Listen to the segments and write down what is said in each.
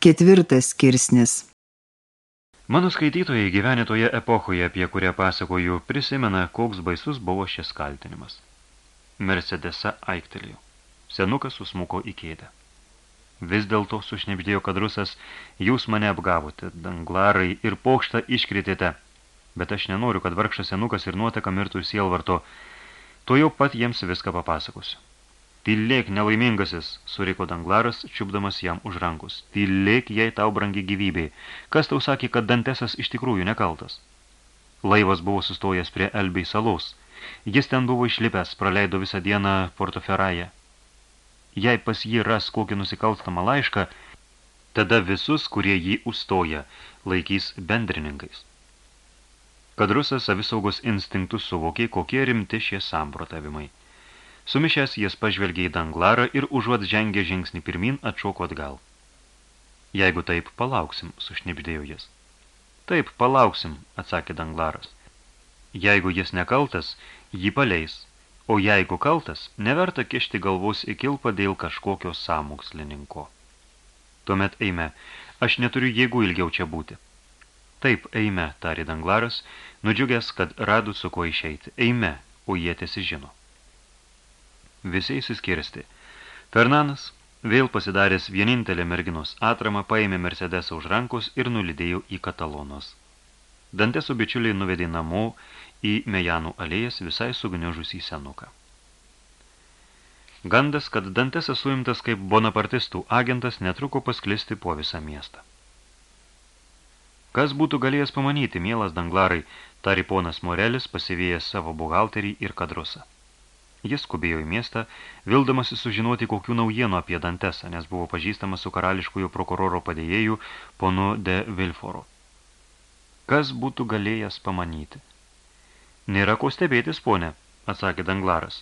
Ketvirtas skirsnis Mano skaitytojai gyvenę toje epochoje, apie kurią pasakoju, prisimena, koks baisus buvo šis kaltinimas. Mercedesa aiktelėjo. Senukas susmuko į kėdę. Vis dėlto sušnipždėjo kadrusas, jūs mane apgavote, danglarai ir pokštą iškritėte, bet aš nenoriu, kad vargšas senukas ir nuotaka mirtų sielvarto, to jau pat jiems viską papasakosiu. Tylėk, nelaimingasis, suriko danglaras, čiupdamas jam už rankus. Tylėk, jei tau brangi gyvybė. Kas tau sakė, kad Dantesas iš tikrųjų nekaltas? Laivas buvo sustojęs prie Elbei salos. Jis ten buvo išlipęs, praleido visą dieną Portoferaje. Jei pas jį ras kokį nusikalstamą laišką, tada visus, kurie jį užstoja, laikys bendrininkais. Kadrusas savisaugos instinktus suvokė, kokie rimti šie samprotavimai. Sumišęs jis pažvelgė į danglarą ir užuot žengė žingsnį pirmin atšoko atgal. Jeigu taip, palauksim, sušnipždėjo jis. Taip, palauksim, atsakė danglaras. Jeigu jis nekaltas, jį paleis, o jeigu kaltas, neverta kišti galvos į kilpą dėl kažkokio samokslininko. Tuomet eime, aš neturiu jėgų ilgiau čia būti. Taip, eime, tarė danglaras, nudžiugęs, kad radu su ko išeiti. Eime, o jie tiesi žino visi įsiskirsti. Fernanas, vėl pasidaręs vienintelė merginos atramą, paėmė Mercedesą už rankos ir nulidėjo į Katalonus. Dantė su bičiuliai nuvedė namo į Mejanų alėjas visai sugniužus į senuką. Gandas, kad Dantesas suimtas kaip bonapartistų agentas, netruko pasklisti po visą miestą. Kas būtų galėjęs pamanyti, mielas danglarai, tari ponas Morelis pasivėjęs savo buhalterį ir kadrusą. Jis skubėjo į miestą, vildamasi sužinoti kokių naujienų apie Dantesą, nes buvo pažįstamas su karališkųjų prokuroro padėjėjų ponu de Vilforo. Kas būtų galėjęs pamanyti? Nėra ko stebėtis, ponė, atsakė Danglaras.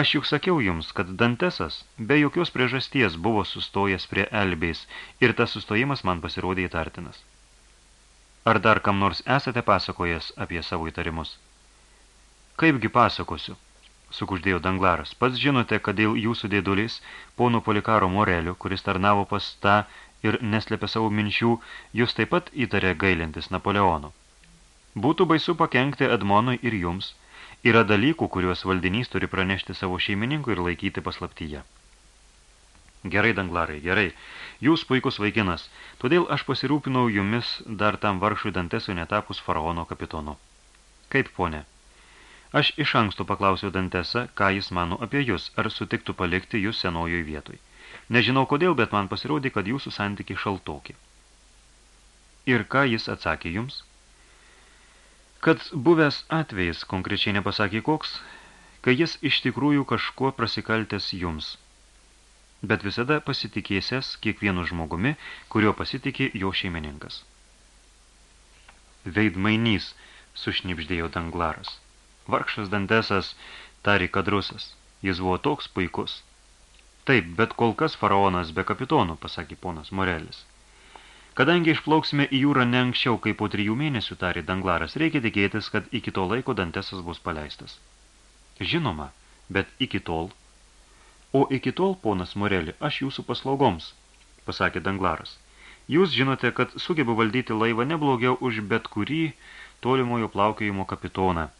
Aš juk sakiau jums, kad Dantesas be jokios priežasties buvo sustojęs prie Elbės ir tas sustojimas man pasirodė įtartinas. Ar dar kam nors esate pasakojęs apie savo įtarimus? Kaipgi pasakosiu? Sukuždėjo Danglaras. Pats žinote, kad dėl jūsų dėdulės, pono Polikaro Morelio, kuris tarnavo pas tą ir neslėpė savo minčių, jūs taip pat įtarė gailintis Napoleono. Būtų baisu pakenkti Edmonui ir jums. Yra dalykų, kuriuos valdinys turi pranešti savo šeimininkui ir laikyti paslaptyje. Gerai, Danglarai, gerai. Jūs puikus vaikinas, todėl aš pasirūpinau jumis dar tam vargšui Dantesui netapus faraono kapitonu. Kaip, ponė? Aš iš anksto paklausiau Dantesą, ką jis mano apie jūs, ar sutiktų palikti jūs senojoj vietoj. Nežinau kodėl, bet man pasirodė, kad jūsų santykiai šaltoki. Ir ką jis atsakė jums? Kad buvęs atvejis konkrečiai nepasakė koks, kai jis iš tikrųjų kažkuo prasikaltęs jums, bet visada pasitikėsęs kiekvienu žmogumi, kurio pasitikė jo šeimininkas. Veidmainys, sušnipždėjo Danglaras. Vargšas Dantesas tari kadrusas. Jis buvo toks puikus. Taip, bet kol kas faraonas be kapitonų, pasakė ponas Morelis. Kadangi išplauksime į jūrą ne anksčiau kaip po trijų mėnesių, tarė Danglaras, reikia tikėtis, kad iki to laiko Dantesas bus paleistas. Žinoma, bet iki tol. O iki tol, ponas Moreli, aš jūsų paslaugoms, pasakė Danglaras. Jūs žinote, kad sugebu valdyti laivą neblogiau už bet kurį tolimojo plaukėjimo kapitoną –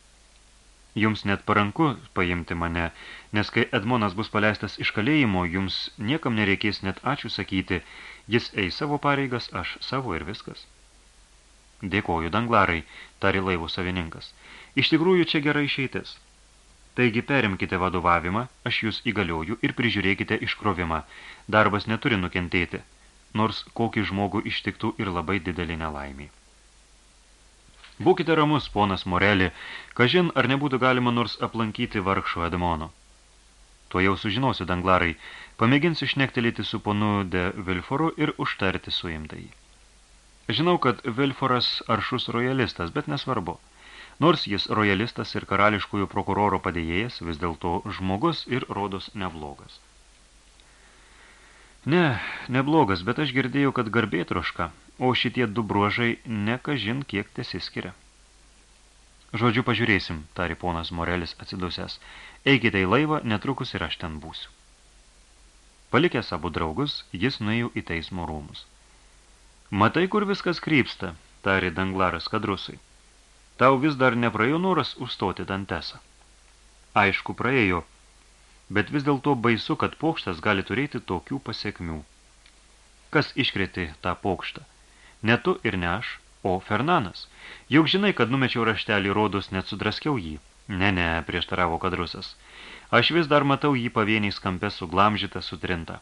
Jums net paranku paimti mane, nes kai Edmonas bus paleistas iš kalėjimo, jums niekam nereikės net ačiū sakyti, jis eis savo pareigas, aš savo ir viskas. Dėkoju, danglarai, tari laivų savininkas. Iš tikrųjų čia gerai išeitis. Taigi perimkite vadovavimą, aš jūs įgalioju ir prižiūrėkite iškrovimą. Darbas neturi nukentėti, nors kokį žmogų ištiktų ir labai didelį nelaimį. Būkite ramus, ponas Moreli, kažin ar nebūtų galima nors aplankyti vargšo Edmono. Tuo jau sužinosiu, danglarai, pamėginsiu šnektelėti su ponu de Vilforu ir užtarti suimtai. Žinau, kad Vilforas aršus rojalistas, bet nesvarbu. Nors jis rojalistas ir karališkųjų prokuroro padėjėjas, vis dėlto žmogus ir rodos neblogas. Ne, neblogas, bet aš girdėjau, kad garbėtroška, o šitie du bruožai nekažin kiek tesiskiria. Žodžiu, pažiūrėsim, tari ponas Morelis atsidusęs. Eikite į laivą, netrukus ir aš ten būsiu. Palikęs abu draugus, jis nuėjo į teismo rūmus. Matai, kur viskas krypsta, tarė Danglaras kadrusai. Tau vis dar nepraėjo noras užstoti Dantesą. Aišku, praėjo, bet vis dėlto baisu, kad pokštas gali turėti tokių pasiekmių. Kas iškrėtė tą pokštą? Ne tu ir ne aš, o Fernanas. Juk žinai, kad numečiau raštelį rodus, net sudraskiau jį. Ne, ne, prieštaravo kadrusas. Aš vis dar matau jį pavieniais kampe suglamžytą, sutrintą.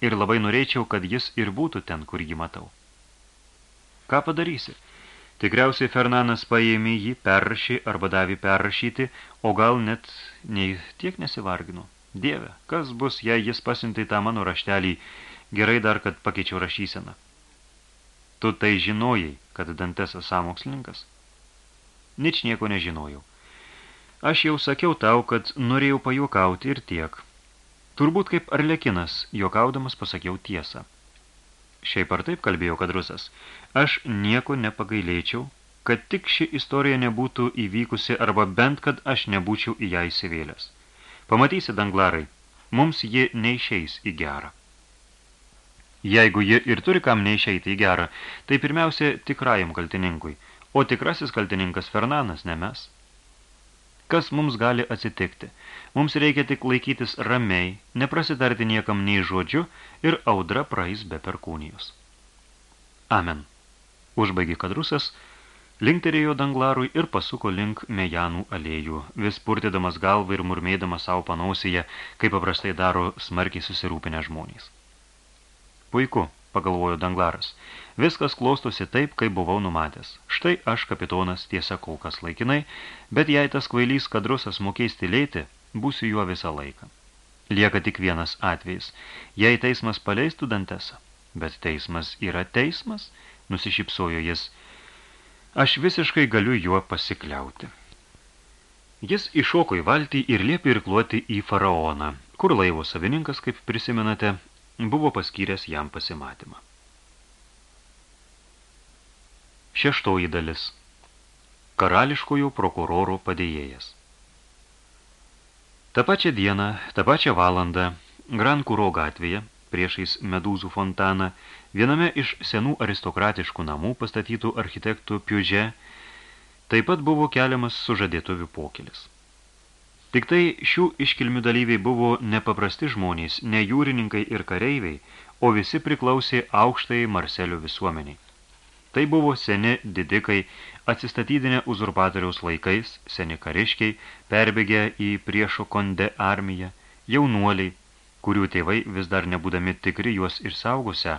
Ir labai norėčiau, kad jis ir būtų ten, kur jį matau. Ką padarysi? Tikriausiai Fernanas paėmė jį, perrašė arba davė perrašyti, o gal net nei tiek nesivargino. Dieve, kas bus, jei jis pasintai tą mano raštelį, gerai dar, kad pakeičiau rašyseną. Tu tai žinojai, kad Dantesas samokslininkas? Nič nieko nežinojau. Aš jau sakiau tau, kad norėjau pajuokauti ir tiek. Turbūt kaip arlekinas, juokaudamas pasakiau tiesą. Šiaip ar taip kalbėjo kadrusas. Aš nieko nepagailėčiau, kad tik ši istorija nebūtų įvykusi arba bent, kad aš nebūčiau į ją įsivėlęs. Pamatysi, danglarai, mums ji neišeis į gerą. Jeigu ji ir turi kam neišeiti į gerą, tai pirmiausia tikrajam kaltininkui, o tikrasis kaltininkas Fernanas, ne mes. Kas mums gali atsitikti? Mums reikia tik laikytis ramiai, neprasitarti niekam nei žodžiu ir audra praeis be perkūnijos. Amen. Užbaigė kadrusas, linkterėjo danglarui ir pasuko link mejanų alėjų, vis purtydamas galvą ir murmėdamas savo panausyje, kaip paprastai daro smarkiai susirūpinę žmonės. Puiku, pagalvojo danglaras. Viskas klostosi taip, kaip buvau numatęs. Štai aš kapitonas tiesa kol kas laikinai, bet jei tas kvailys kadrusas mokės tylėti, būsiu juo visą laiką. Lieka tik vienas atvejis. Jei teismas paleistų dantesą, bet teismas yra teismas, nusišypsojo jis, aš visiškai galiu juo pasikliauti. Jis iššoko į valtį ir liepė irkluoti į faraoną, kur laivo savininkas, kaip prisimenate, buvo paskyręs jam pasimatymą. Šeštoji dalis. Karališkojo prokuroro padėjėjas. Ta pačią dieną, tą pačią valandą, Gran Kuro gatvėje, priešais Medūzų fontaną, viename iš senų aristokratiškų namų pastatytų architektų Piuže, taip pat buvo keliamas sužadėtuvių pokelis. Tik tai šių iškilmių dalyviai buvo nepaprasti žmonės, ne jūrininkai ir kareiviai, o visi priklausė aukštai Marselio visuomeniai. Tai buvo seni didikai, atsistatydinę uzurpatoriaus laikais, seni kariškiai, perbėgę į priešo konde armiją, jaunuoliai, kurių tėvai vis dar nebūdami tikri juos išsaugusę,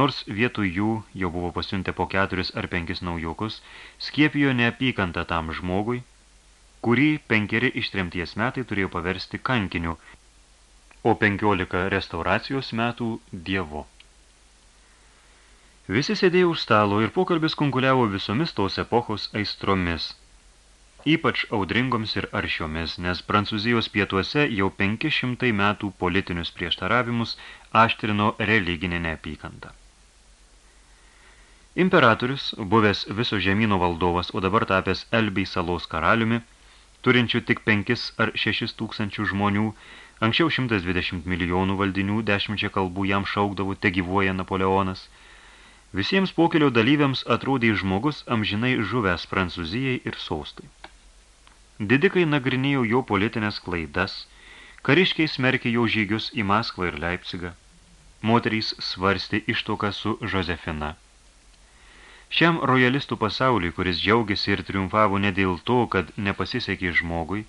nors vietoj jų jau buvo pasiuntę po keturis ar penkis naujokus, skiepijo neapykantą tam žmogui, kurį penkeri ištremties metai turėjo paversti kankiniu, o penkiolika restauracijos metų dievu. Visi sėdėjo už stalo ir pokalbis kunkuliavo visomis tos epochos aistromis, ypač audringoms ir aršiomis, nes Prancūzijos pietuose jau 500 metų politinius prieštaravimus aštrino religinė neapykanta. Imperatorius, buvęs viso žemyno valdovas, o dabar tapęs Elbei salos karaliumi, turinčių tik 5 ar 6 tūkstančių žmonių, anksčiau 120 milijonų valdinių, dešimčia kalbų jam šaukdavo, te gyvuoja Napoleonas. Visiems pokelio dalyviams atrodė žmogus amžinai žuvęs Prancūzijai ir sostui. Didikai nagrinėjo jo politinės klaidas, kariškiai smerkė jo žygius į Maskvą ir Leipzigą, moterys svarstė ištoką su Josefina. Šiam rojalistų pasauliui, kuris džiaugiasi ir triumfavo ne dėl to, kad nepasisekė žmogui,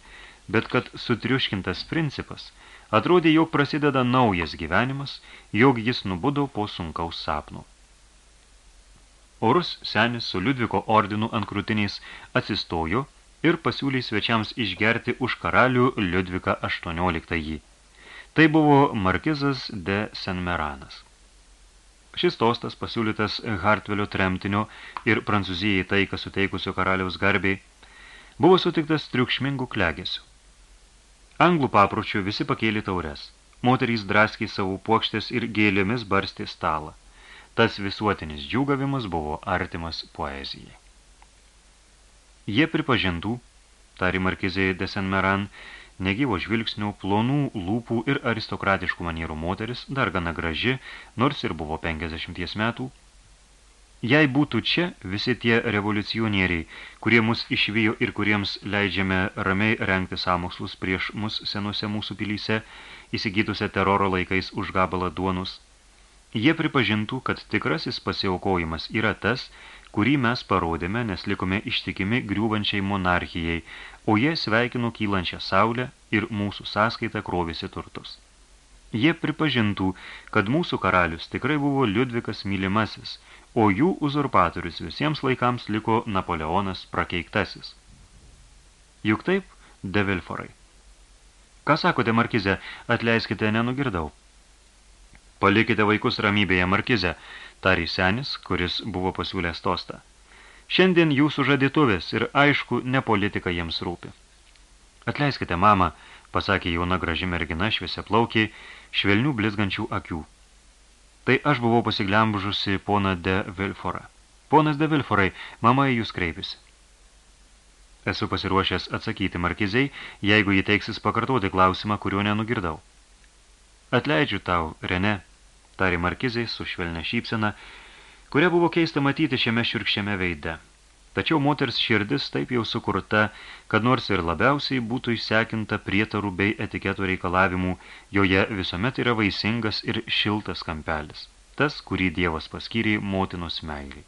bet kad sutriuškintas principas, atrodė, jog prasideda naujas gyvenimas, jog jis nubudo po sunkaus sapno. Orus senis su Liudviko ordinu ant krūtiniais atsistojo ir pasiūlė svečiams išgerti už karalių Liudviką 18. Tai buvo markizas de Senmeranas. Šis tostas, pasiūlytas Hartvelio tremtinio ir Prancūzijai taiką suteikusio karaliaus garbiai, buvo sutiktas triukšmingų klegesių. Anglų papročių visi pakėlė taures. Moterys draskiai savo puokštės ir gėlėmis barstė stalą. Tas visuotinis džiūgavimas buvo artimas poezijai. Jie pripažintų, tari Markizė de Saint-Meran, negyvo žvilgsnių, plonų lūpų ir aristokratiškų manierų moteris, dar gana graži, nors ir buvo 50 metų, Jei būtų čia visi tie revoliucionieriai, kurie mus išvijo ir kuriems leidžiame ramiai rengti samokslus prieš mus senuose mūsų pilyse, įsigytusią teroro laikais už gabalą duonus, jie pripažintų, kad tikrasis pasiaukojimas yra tas, kurį mes parodėme, nes likome ištikimi griūvančiai monarchijai, o jie sveikino kylančią saulę ir mūsų sąskaitą krovėsi turtus. Jie pripažintų, kad mūsų karalius tikrai buvo Liudvikas mylimasis – o jų uzurpatorius visiems laikams liko Napoleonas prakeiktasis. Juk taip, de Vilforai. Ką sakote, Markize, atleiskite, nenugirdau. Palikite vaikus ramybėje, Markize, tarė senis, kuris buvo pasiūlęs tostą. Šiandien jūsų žadituvės ir aišku, ne politika jiems rūpi. Atleiskite, mama, pasakė jauna graži mergina šviesia plaukiai, švelnių blizgančių akių. Tai aš buvau pasiglembužusi poną de Vilforą. Ponas de Vilforai, mama į jūs kreipėsi. Esu pasiruošęs atsakyti markizei, jeigu jį teiksis pakartoti klausimą, kurio nenugirdau. Atleidžiu tau, Rene, tarė markizai su švelne šypsena, kuria buvo keista matyti šiame šiurkščiame veide. Tačiau moters širdis taip jau sukurta, kad nors ir labiausiai būtų išsekinta prietarų bei etiketo reikalavimų, joje visuomet yra vaisingas ir šiltas kampelis, tas, kurį Dievas paskyrė motinos meiliai.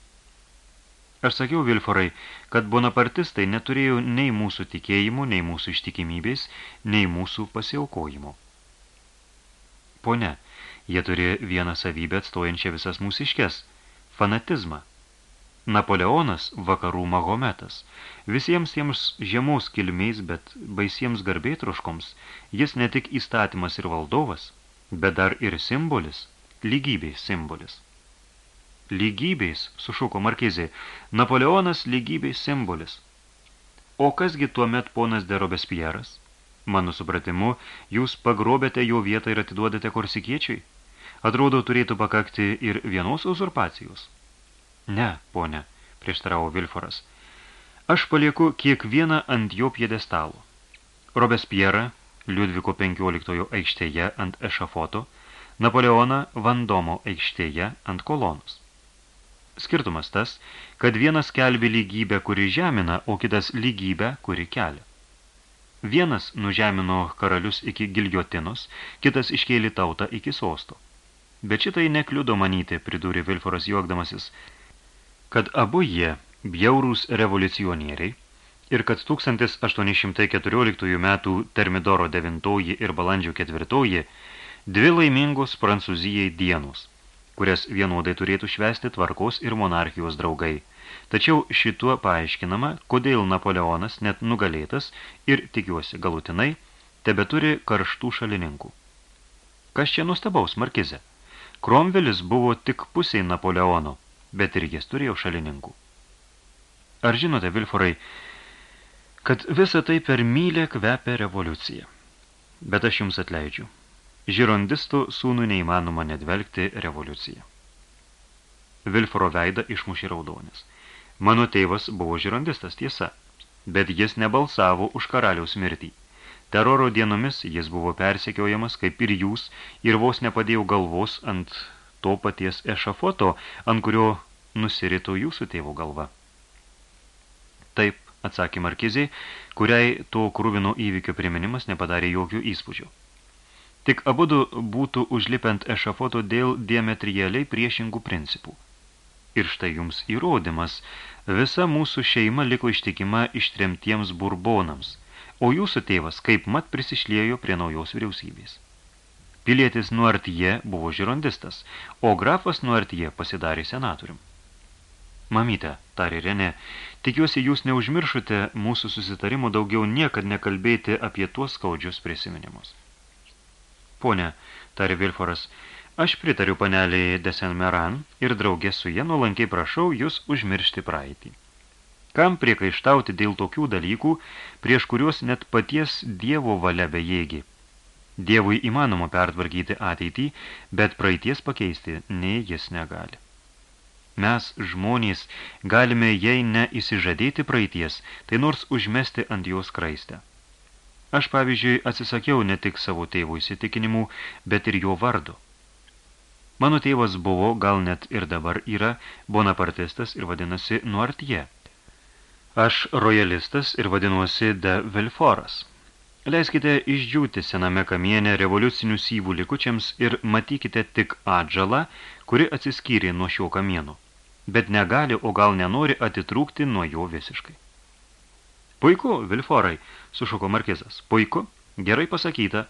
Aš sakiau Vilforai, kad bonapartistai neturėjo nei mūsų tikėjimų, nei mūsų ištikimybės, nei mūsų pasiaukojimo. Pone, jie turi vieną savybę atstojančią visas mūsiškes – fanatizmą – Napoleonas vakarų Mahometas. Visiems tiems žiemos kilmiais, bet baisiems garbėtroškoms, jis ne tik įstatymas ir valdovas, bet dar ir simbolis, lygybės simbolis. Lygybės, sušuko Markizė, Napoleonas lygybės simbolis. O kasgi tuomet ponas de Robespieras? Mano supratimu, jūs pagrobėte jo vietą ir atiduodate korsikiečiui? Atrodo, turėtų pakakti ir vienos uzurpacijos. Ne, ponė, prieštaravo Vilforas. Aš palieku kiekvieną ant jo piedestalo. Robespierą, Liudviko 15 aikštėje ant ešafoto, Napoleoną Vandomo aikštėje ant kolonos. Skirtumas tas, kad vienas kelbi lygybę, kuri žemina, o kitas lygybę, kuri kelia. Vienas nužemino karalius iki giljotinos, kitas iškėlė tautą iki sosto. Bet šitai nekliudo manyti, pridūrė Vilforas juokdamasis, kad abu jie bjaurūs revoliucionieriai ir kad 1814 metų Termidoro 9 ir balandžio 4 dvi laimingos Prancūzijai dienos, kurias vienodai turėtų švesti tvarkos ir monarchijos draugai. Tačiau šituo paaiškinama, kodėl Napoleonas net nugalėtas ir, tikiuosi galutinai, tebe turi karštų šalininkų. Kas čia nustabaus, Markize? Kromvelis buvo tik pusiai Napoleono, bet ir jis turėjo šalininkų. Ar žinote, Vilforai, kad visa tai per mylę kvepia revoliucija? Bet aš jums atleidžiu. Žirondistų sūnų neįmanoma nedvelgti revoliuciją. Vilforo veidą išmušė raudonis. Mano tėvas buvo žirondistas tiesa, bet jis nebalsavo už karaliaus mirtį. Teroro dienomis jis buvo persekiojamas, kaip ir jūs, ir vos nepadėjau galvos ant to paties ešafoto, ant kurio nusirito jūsų tėvo galva. Taip, atsakė Markizė, kuriai to krūvino įvykio priminimas nepadarė jokių įspūdžių. Tik abudu būtų užlipent ešafoto dėl diametrialiai priešingų principų. Ir štai jums įrodymas, visa mūsų šeima liko ištikima ištremtiems burbonams, o jūsų tėvas kaip mat prisišlėjo prie naujos vyriausybės. Pilietis Nuartyje buvo žirondistas, o grafas Nuartyje pasidarė senatorium. Mamyte, tarė Renė, tikiuosi jūs neužmiršote mūsų susitarimo daugiau niekad nekalbėti apie tuos skaudžius prisiminimus. Pone, tarė Vilforas, aš pritariu paneliai Desenmeran ir draugė su jie nuolankiai prašau jūs užmiršti praeitį. Kam priekaištauti dėl tokių dalykų, prieš kuriuos net paties dievo valia bejėgi? Dievui įmanoma pertvarkyti ateitį, bet praeities pakeisti nei jis negali. Mes, žmonės, galime jei ne įsižadėti praeities, tai nors užmesti ant jos kraistę. Aš, pavyzdžiui, atsisakiau ne tik savo tėvų įsitikinimų, bet ir jo vardo. Mano tėvas buvo, gal net ir dabar yra, bonapartistas ir vadinasi Nuartie. Aš rojalistas ir vadinuosi de Velforas. Leiskite išdžiūti sename kamiene revoliucinių syvų likučiams ir matykite tik atžalą, kuri atsiskyrė nuo šio kamieno, bet negali, o gal nenori atitrūkti nuo jo visiškai. Puiku, Vilforai, sušuko markizas. Puiku, gerai pasakyta.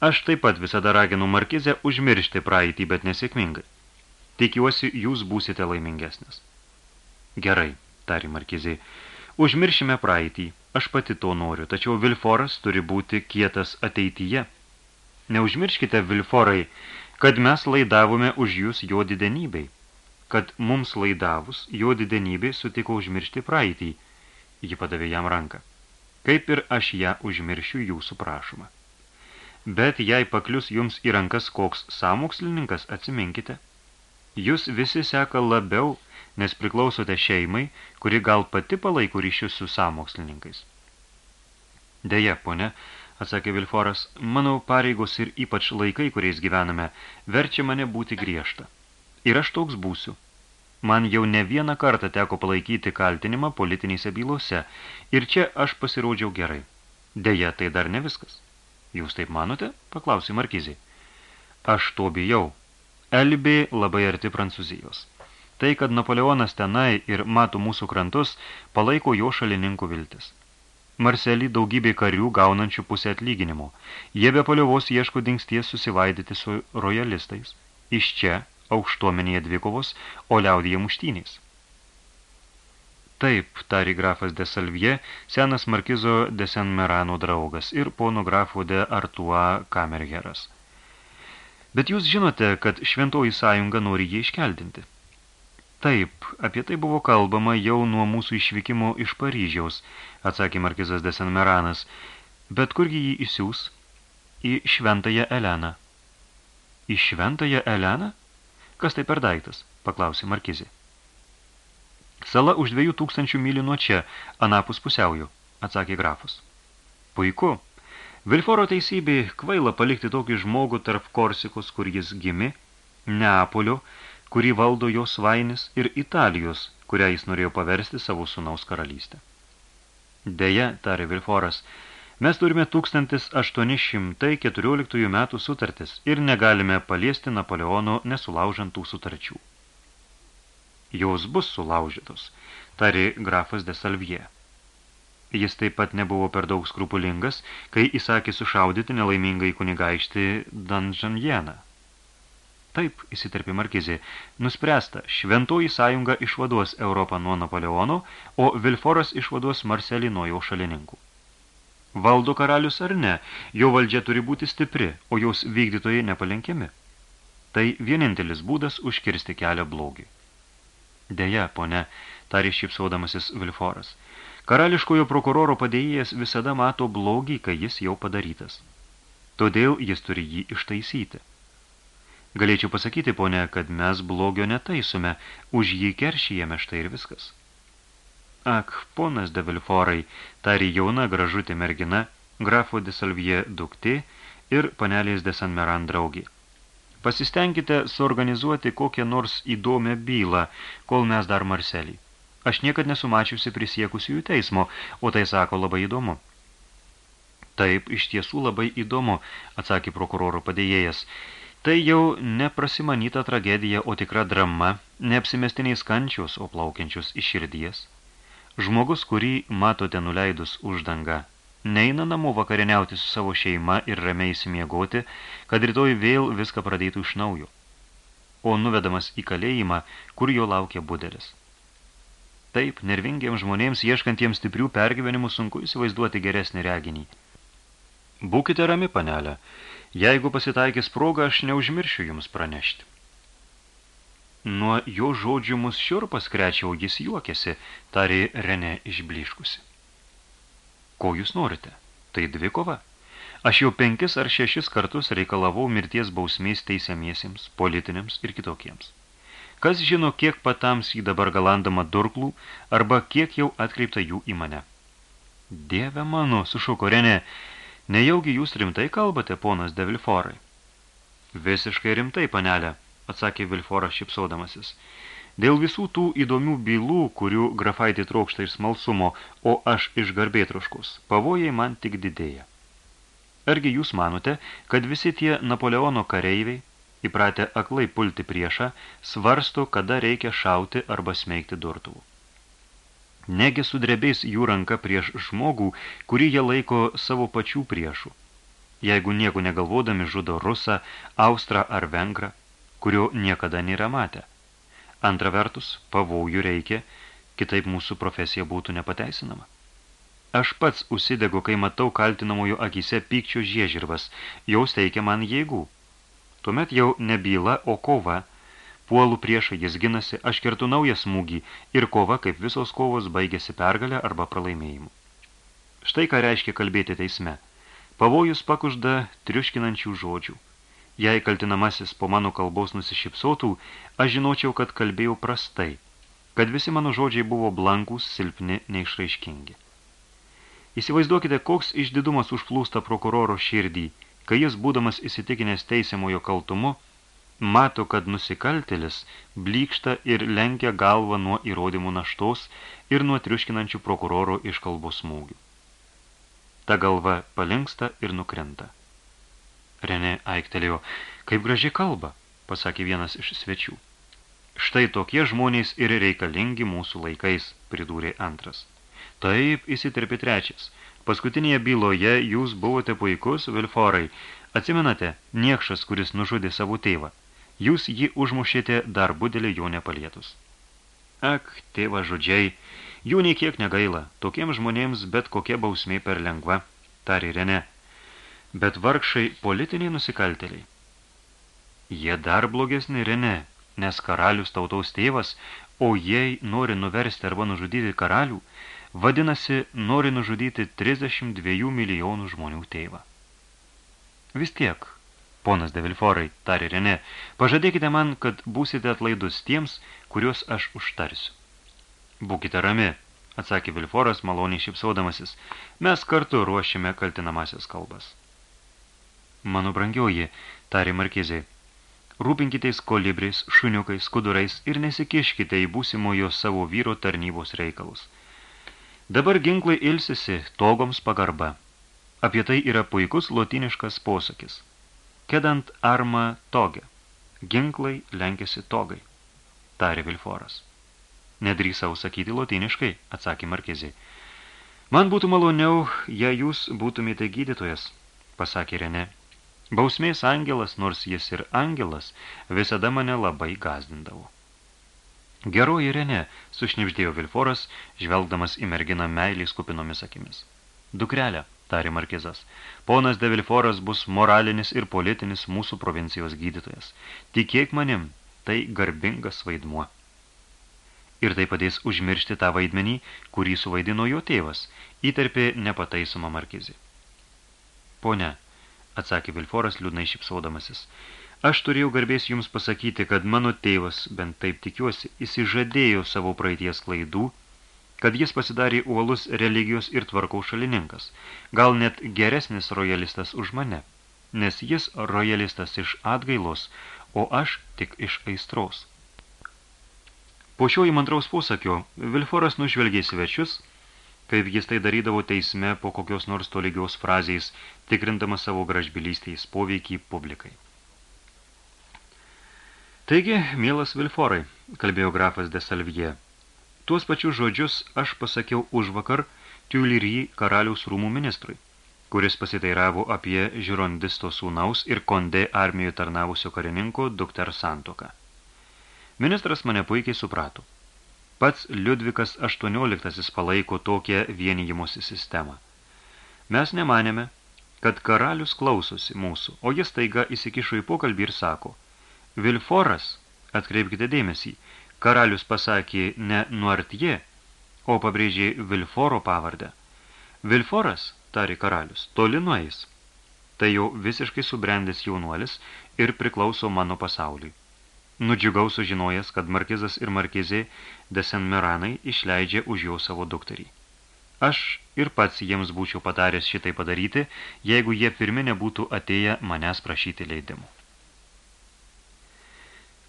Aš taip pat visada raginu markizę užmiršti praeitį, bet nesėkmingai. Tikiuosi, jūs būsite laimingesnis. Gerai, tari markizai. Užmiršime praeitį. Aš pati to noriu, tačiau Vilforas turi būti kietas ateityje. Neužmirškite, Vilforai, kad mes laidavome už jūs jo didenybei. Kad mums laidavus, jo didenybei sutiko užmiršti praeitį – Ji padavė jam ranką. Kaip ir aš ją užmiršiu jūsų prašymą. Bet jei paklius jums į rankas koks samokslininkas, atsiminkite. Jūs visi seka labiau, nes priklausote šeimai, kuri gal pati palaiko ryšius su samokslininkais. Deja, ponė, atsakė Vilforas, mano pareigos ir ypač laikai, kuriais gyvename, verčia mane būti griežta. Ir aš toks būsiu. Man jau ne vieną kartą teko palaikyti kaltinimą politinėse bylose, ir čia aš pasirodžiau gerai. Deja, tai dar ne viskas. Jūs taip manote? paklausė Markizė. Aš to bijau. Elbė labai arti Prancūzijos. Tai, kad Napoleonas tenai ir mato mūsų krantus, palaiko jo šalininkų viltis. Marselį daugybė karių gaunančių pusę atlyginimo. Jie be paliovos ieško dingsties susivaidyti su rojalistais. Iš čia aukštuomenėje dvikovos, o liaudyje muštynės. Taip, tari grafas de Salvie, senas markizo de Senmerano draugas ir pono grafo de Artua Kamergeras. Bet jūs žinote, kad šventoji sąjunga nori jį iškeldinti. Taip, apie tai buvo kalbama jau nuo mūsų išvykimo iš Paryžiaus, atsakė markizas de Senmeranas, bet kurgi jį įsiūs? Į šventąją Eleną. Į šventąją Eleną? Kas tai per daiktas? paklausė Markizė. Sala už dviejų tūkstančių mylių nuo čia, anapus pusiaujų, atsakė grafas. Puiku. Vilforo teisybė kvaila palikti tokį žmogų tarp Korsikos, kur jis gimi, Neapolio, kurį valdo jos vainis, ir Italijos, kurią jis norėjo paversti savo sunaus karalystę. Deja, tarė Vilforas, Mes turime 1814 metų sutartis ir negalime paliesti Napoleono nesulaužant tų sutarčių. Jos bus sulaužytos, tari grafas de Salvie. Jis taip pat nebuvo per daug skrupulingas, kai įsakė sušaudyti nelaimingai kunigaištį Danžanjeną. Taip, įsiterpė Markizė, nuspręsta, šventoji sąjunga išvaduos Europą nuo Napoleono, o Vilforas išvaduos Marselį nuo jo šalininkų. Valdo karalius ar ne, jo valdžia turi būti stipri, o jos vykdytojai nepalenkiami. Tai vienintelis būdas užkirsti kelią blogį. Deja, pone, tarė šypsaudamasis Vilforas, karališkojo prokuroro padėjėjas visada mato blogį, kai jis jau padarytas. Todėl jis turi jį ištaisyti. Galėčiau pasakyti, pone, kad mes blogio netaisome, už jį keršijame štai ir viskas. Ak, ponas de Vilforai, tari jauna gražutė mergina, grafo de Salvie duktė ir panelės de San Meran draugė. Pasistengkite suorganizuoti kokią nors įdomią bylą, kol mes dar Marselį. Aš niekad nesumačiusi prisiekusiųjų teismo, o tai sako labai įdomu. Taip, iš tiesų labai įdomu, atsakė prokuroro padėjėjas. Tai jau neprasimanyta tragedija, o tikra drama, neapsimestiniais kančios, o plaukiančios iš širdies. Žmogus, kurį matote nuleidus uždangą, neina namo vakarieniauti su savo šeima ir ramiai įsimiegoti, kad rytoj vėl viską pradėtų iš naujo, o nuvedamas į kalėjimą, kur jo laukia budelis. Taip, nervingiems žmonėms ieškantiems stiprių pergyvenimų sunku įsivaizduoti geresnį reginį. Būkite rami, panelė. Jeigu pasitaikys proga, aš neužmiršiu jums pranešti. Nuo jo žodžių mus šiurpas krečiau, jis juokėsi, tarė Renė išbliškusi. Ko jūs norite? Tai dvi kova. Aš jau penkis ar šešis kartus reikalavau mirties bausmės teisiamiesiems, politiniams ir kitokiems. Kas žino, kiek patams jį dabar galandama durklų, arba kiek jau atkreipta jų į mane. Dieve mano, sušuko Renė, nejaugi jūs rimtai kalbate, ponas Devilforai? Visiškai rimtai, panelė, atsakė Vilforas šipsodamasis. Dėl visų tų įdomių bylų, kurių grafaitė trokšta iš smalsumo, o aš iš garbėtroškos, pavojai man tik didėja. Argi jūs manote, kad visi tie Napoleono kareiviai, įpratę aklai pulti priešą, svarsto, kada reikia šauti arba smeigti durtuvų. Negi sudrebės jų ranka prieš žmogų, kurį jie laiko savo pačių priešų. Jeigu nieko negalvodami žudo rusą, austrą ar vengrą, kurio niekada nėra matę. Antra vertus, pavojų reikia, kitaip mūsų profesija būtų nepateisinama. Aš pats užsidegu, kai matau kaltinamųjų akise pykčio žiežirvas, jaus teikia man jėgų. Tuomet jau nebyla, o kova. Puolų priešą jis ginasi, aš kertu naują smūgį ir kova, kaip visos kovos, baigėsi pergalę arba pralaimėjimu. Štai ką reiškia kalbėti teisme. Pavojus pakužda triuškinančių žodžių. Jei kaltinamasis po mano kalbos nusišypsotų, aš žinočiau, kad kalbėjau prastai, kad visi mano žodžiai buvo blankūs, silpni, neišraiškingi. Įsivaizduokite, koks išdidumas užplūsta prokuroro širdį – kai jis, būdamas įsitikinęs teisiamojo kaltumu, mato, kad nusikaltėlis blykšta ir lenkia galvą nuo įrodymų naštos ir nuo triuškinančių prokuroro iškalbos smūgių. Ta galva palinksta ir nukrenta. Renė aiktelėjo, kaip graži kalba, pasakė vienas iš svečių. Štai tokie žmonės ir reikalingi mūsų laikais, pridūrė antras. Taip, įsiterpė trečias. Paskutinėje byloje jūs buvote puikus, Vilforai. Atsimenate, niekšas, kuris nužudė savo tėvą. Jūs jį užmušėte dar budelį jo nepalietus. Ak, tėva žodžiai, jų nei kiek negaila, tokiems žmonėms bet kokia bausmė per lengva, tarė Rene. Bet vargšai politiniai nusikaltėliai. Jie dar blogesni Rene, nes karalius tautaus tėvas, o jei nori nuversti arba nužudyti karalių, Vadinasi, nori nužudyti 32 milijonų žmonių tėvą. Vis tiek, ponas de Vilforai, tarė Renė, pažadėkite man, kad būsite atlaidus tiems, kuriuos aš užtarsiu. Būkite rami, atsakė Vilforas maloniai šipsaudamasis, mes kartu ruošime kaltinamasias kalbas. Mano brangioji, tarė markizė, rūpinkitės kolibriais, šuniukais, skudurais ir nesikiškite į būsimojo savo vyro tarnybos reikalus – Dabar ginklai ilsisi, togoms pagarba. Apie tai yra puikus lotiniškas posakis. Kedant arma toge. Ginklai lenkiasi togai, tarė Vilforas. Nedrįsau sakyti lotiniškai, atsakė Markizė. Man būtų maloniau, jei jūs būtumėte gydytojas, pasakė Rene. Bausmės angelas, nors jis ir angelas, visada mane labai gazdindavo. Geroji Renė, sušnipždėjo Vilforas, žvelgdamas į merginą meilį skupinomis akimis. Dukrelė, tarė markizas, ponas de Vilforas bus moralinis ir politinis mūsų provincijos gydytojas. Tikėk manim, tai garbingas vaidmuo. Ir tai padės užmiršti tą vaidmenį, kurį suvaidino jo tėvas, įterpė nepataisomą markizį. Pone, atsakė Vilforas liūdnai šipsaudamasis, Aš turėjau garbės jums pasakyti, kad mano tėvas, bent taip tikiuosi, įsižadėjo savo praeities klaidų, kad jis pasidarė uolus religijos ir tvarkaus šalininkas, gal net geresnis rojalistas už mane, nes jis rojalistas iš atgailos, o aš tik iš aistros. Po šio įmantraus posakio Vilforas nužvelgė svečius, kaip jis tai darydavo teisme po kokios nors tolygios frazės, tikrindamas savo gražbylystės poveikį publikai. Taigi, mielas Vilforai, kalbėjo grafas de Salvie, tuos pačius žodžius aš pasakiau už vakar Tuilery karaliaus rūmų ministrui, kuris pasiteiravo apie žirondisto sūnaus ir kondė armijoje tarnavusio karininko dukter santoką. Ministras mane puikiai suprato. Pats Liudvikas XVIII palaiko tokią vienijimosi sistemą. Mes nemanėme, kad karalius klausosi mūsų, o jis taiga įsikišo į pokalbį ir sako – Vilforas, atkreipkite dėmesį, karalius pasakė ne Nuartie, o pabrėžė Vilforo pavardę. Vilforas, tari karalius, toli nueis. Tai jau visiškai subrendęs jaunuolis ir priklauso mano pasauliui. Nudžiugau sužinojęs, kad markizas ir markizė Desenmeranai išleidžia už jau savo dukterį. Aš ir pats jiems būčiau pataręs šitai padaryti, jeigu jie pirmi nebūtų atėję manęs prašyti leidimų.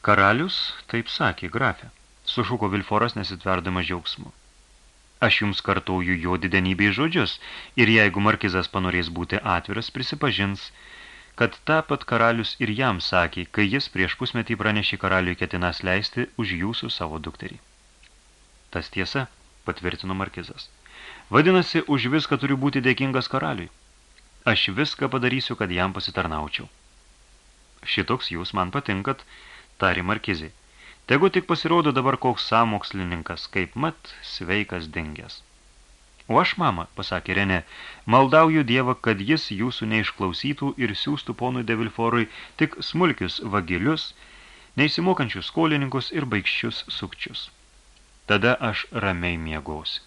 Karalius taip sakė, grafė, sušuko Vilforas nesitverdamas džiaugsmu. Aš jums kartauju jo didenybei žodžius ir jeigu markizas panorės būti atviras, prisipažins, kad tą pat karalius ir jam sakė, kai jis prieš pusmetį pranešė karaliui ketinas leisti už jūsų savo dukterį. Tas tiesa, patvirtino markizas. Vadinasi, už viską turiu būti dėkingas karaliui. Aš viską padarysiu, kad jam pasitarnaučiau. Šitoks jūs man patinkat, tari markizai. Tegu tik pasirodo dabar koks samokslininkas, kaip mat sveikas dingęs. O aš, mama, pasakė Renė, maldauju Dievą, kad jis jūsų neišklausytų ir siūstų ponui Devilforui tik smulkius vagilius, neįsimokančius skolininkus ir baigščius sukčius. Tada aš ramiai miegosiu.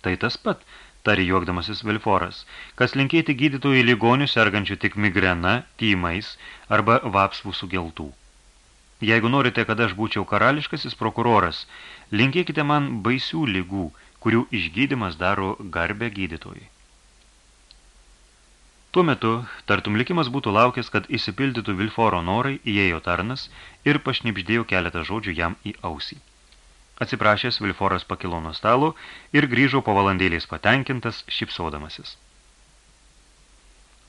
Tai tas pat, tari juokdamasis Vilforas, kas linkėti gydytojų ligonių sergančių tik migrena, tymais arba vapsvų sugeltų. Jeigu norite, kad aš būčiau karališkasis prokuroras, linkėkite man baisių lygų, kurių išgydymas daro garbę gydytojai. Tuo metu, tartum likimas būtų laukęs, kad įsipildytų Vilforo norai, įėjo tarnas ir pašnipždėjo keletą žodžių jam į ausį. Atsiprašęs, Vilforas pakilo nuo stalo ir grįžo po valandėlės patenkintas, šipsodamasis.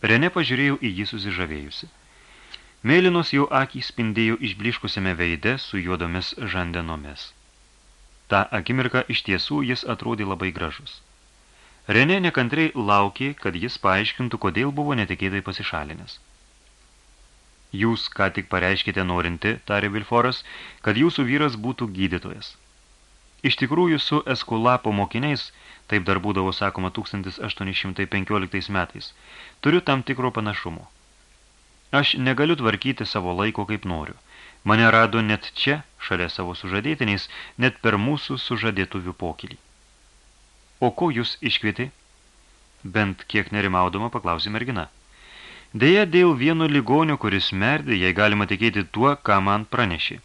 Rene pažiūrėjau į jį susižavėjusi. Mėlynos jau akys spindėjo išbliškusiame veide su juodomis žandenomis. Ta akimirka iš tiesų jis atrodė labai gražus. Renė nekantriai laukė, kad jis paaiškintų, kodėl buvo netikėtai pasišalinęs. Jūs ką tik pareiškite norinti, tarė Vilforas, kad jūsų vyras būtų gydytojas. Iš tikrųjų su Eskulapo mokiniais, taip dar būdavo sakoma 1815 metais, turiu tam tikro panašumo. Aš negaliu tvarkyti savo laiko kaip noriu. Mane rado net čia, šalia savo sužadėtiniais, net per mūsų sužadėtuvių pokylį. O ko jūs iškvieti? Bent kiek nerimaudama paklausė mergina. Deja, dėl vieno ligonio, kuris merdė, jei galima tikėti tuo, ką man pranešė.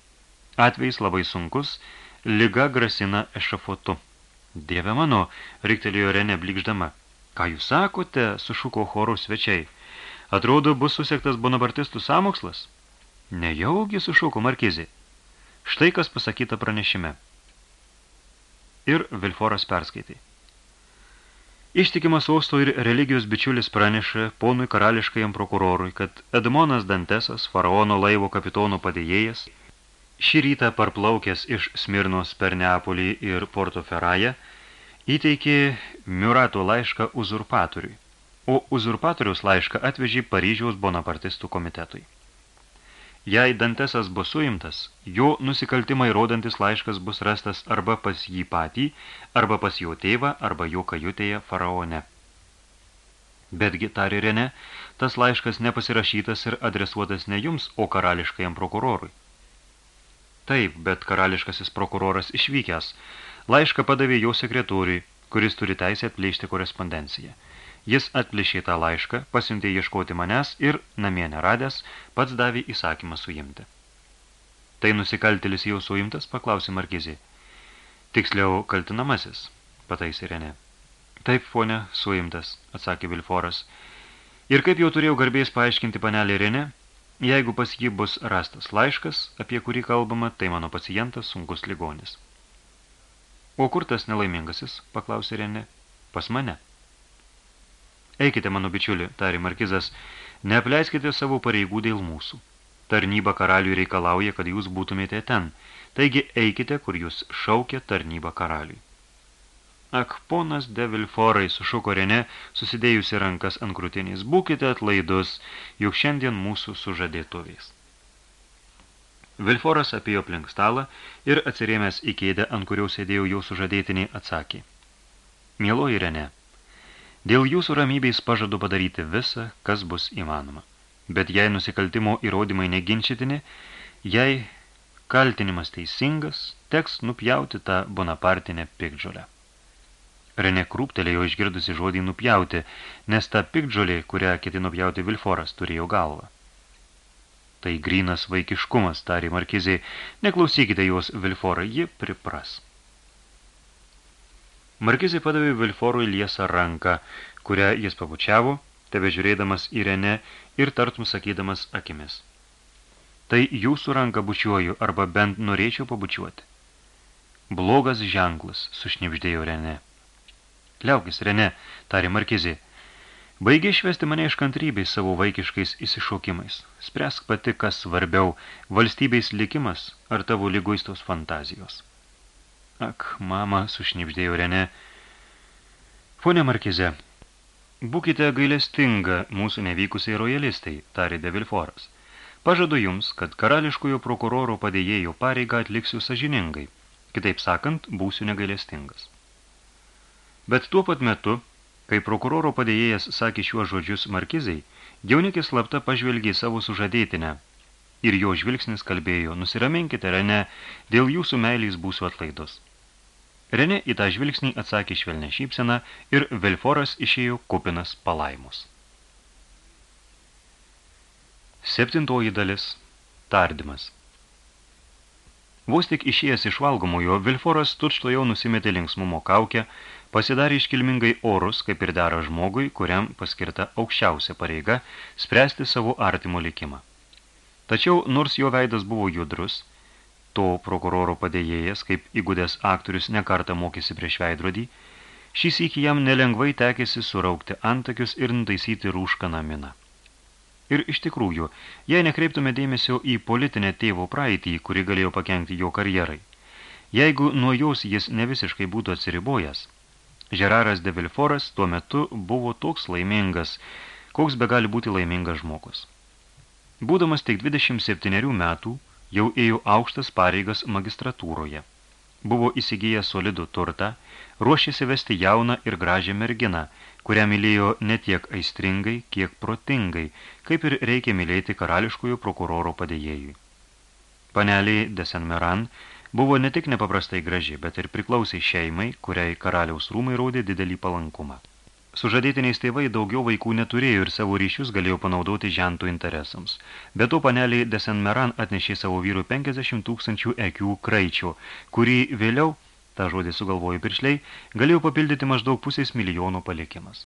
Atvejs labai sunkus, liga grasina ešafotu. Dieve mano, riktelėjo Renė blikždama. Ką jūs sakote, sušuko chorų svečiai. Atrodo, bus susiektas bonapartistų samokslas? Nejaugi sušauko markizė. Štai kas pasakyta pranešime. Ir Vilforas perskaitai. Ištikimas osto ir religijos bičiulis pranešė ponui karališkajam prokurorui, kad Edmonas Dantesas, faraono laivo kapitono padėjėjas, šį rytą parplaukęs iš Smirnos per Neapolį ir Porto Ferają, įteikė Miurato laišką uzurpatoriui o uzurpatoriaus laišką atvežė Paryžiaus bonapartistų komitetui. Jei Dantesas bus suimtas, jo nusikaltimai rodantis laiškas bus rastas arba pas jį patį, arba pas jo tėvą, arba jo kajutėje faraone. Betgi, tarė Rene, tas laiškas nepasirašytas ir adresuotas ne jums, o karališkajam prokurorui. Taip, bet karališkasis prokuroras išvykęs. Laišką padavė jo sekretoriui, kuris turi teisę atplėšti korespondenciją. Jis atplišė tą laišką, pasiuntė ieškoti manęs ir, namie neradęs, pats davė įsakymą suimti. Tai nusikaltėlis jau suimtas, paklausė Markizė. Tiksliau, kaltinamasis, pataisė Renė. Taip, ponė, suimtas, atsakė Vilforas. Ir kaip jau turėjau garbės paaiškinti panelį Renė, jeigu pas jį bus rastas laiškas, apie kurį kalbama, tai mano pacientas sunkus ligonis. O kur tas nelaimingasis, paklausė Renė. Pas mane. Eikite, mano bičiuli, tarė markizas, neapleiskite savo pareigų dėl mūsų. Tarnyba karaliui reikalauja, kad jūs būtumėte ten, taigi eikite, kur jūs šaukia tarnyba karaliui. Ak, ponas de Vilforai, sušuko Rene, susidėjusi rankas ant krūtinės, būkite atlaidus, juk šiandien mūsų sužadėtuvės. Vilforas apie jo aplink stalą ir atsirėmęs į kėdę, ant kuriaus sėdėjau jau sužadėtiniai, atsakė. Mieloji Rene, Dėl jūsų ramybės pažadu padaryti visą, kas bus įmanoma. Bet jei nusikaltimo įrodymai neginčytini, jei kaltinimas teisingas, teks nupjauti tą bonapartinę pikdžolę. Renė krūptelėjo išgirdusi žodį nupjauti, nes ta pikdžolė, kurią ketino pjauti Vilforas, turėjo galvą. Tai grynas vaikiškumas, tarė Markizė, neklausykite jos Vilforą, ji pripras. Markizai padavė Vilforui liesą ranką, kurią jis pabučiavo, tebe žiūrėdamas į Renę ir tartum sakydamas akimis. tai jūsų ranką bučiuoju arba bent norėčiau pabučiuoti. Blogas ženklas, sušnipždėjo Rene. Liaukis, Rene, tarė Markizė. Baigė išvesti mane iš kantrybės savo vaikiškais įsišaukimais. Spręsk pati, kas svarbiau, valstybės likimas ar tavo lyguistos fantazijos. Ak, mama, sušnipždėjo Rene. Pone Markize, būkite gailestinga mūsų nevykusiai rojalistai, tarė de Vilforas. Pažadu jums, kad karališkojo prokuroro padėjėjo pareigą atliksiu sažiningai. Kitaip sakant, būsiu negailestingas. Bet tuo pat metu, kai prokuroro padėjėjas sakė šiuos žodžius markizai, jaunikis slapta pažvelgė savo sužadėtinę ir jo žvilgsnis kalbėjo, nusiraminkite, Rene, dėl jūsų meilės būsiu atlaidus. Rene į tą žvilgsnį atsakė švelnę šypseną ir Velforas išėjo kupinas palaimus. Septintoji dalis – tardymas. Vos tik išėjęs iš valgomojo, Vilforas tučto jau nusimetė linksmumo kaukę, pasidarė iškilmingai orus, kaip ir dera žmogui, kuriam paskirta aukščiausia pareiga spręsti savo artimo likimą. Tačiau, nors jo veidas buvo judrus, to prokuroro padėjėjas, kaip įgudęs aktorius nekartą mokėsi prieš veidrodį, šį sykį jam nelengvai tekėsi suraukti antakius ir nutaisyti rūšką naminą. Ir iš tikrųjų, jei nekreiptume dėmesio į politinę tėvo praeitį, kuri galėjo pakengti jo karjerai, jeigu nuo jos jis ne visiškai būtų atsiribojęs, Žeraras de Vilforas tuo metu buvo toks laimingas, koks be gali būti laimingas žmogus. Būdamas tik 27 metų, jau ėjo aukštas pareigas magistratūroje. Buvo įsigijęs solidų turtą, ruošėsi vesti jauną ir gražią merginą, kurią mylėjo ne tiek aistringai, kiek protingai, kaip ir reikia mylėti karališkojo prokuroro padėjėjui. Paneliai de Senmeran buvo ne tik nepaprastai graži, bet ir priklausė šeimai, kuriai karaliaus rūmai rodė didelį palankumą. Sužadėtiniais tėvai daugiau vaikų neturėjo ir savo ryšius galėjo panaudoti žentų interesams. Be to paneliai de Senmeran atnešė savo vyrų 50 tūkstančių ekių kraičio, kurį vėliau, tą žodį sugalvojo piršliai, galėjo papildyti maždaug pusės milijono palikimas.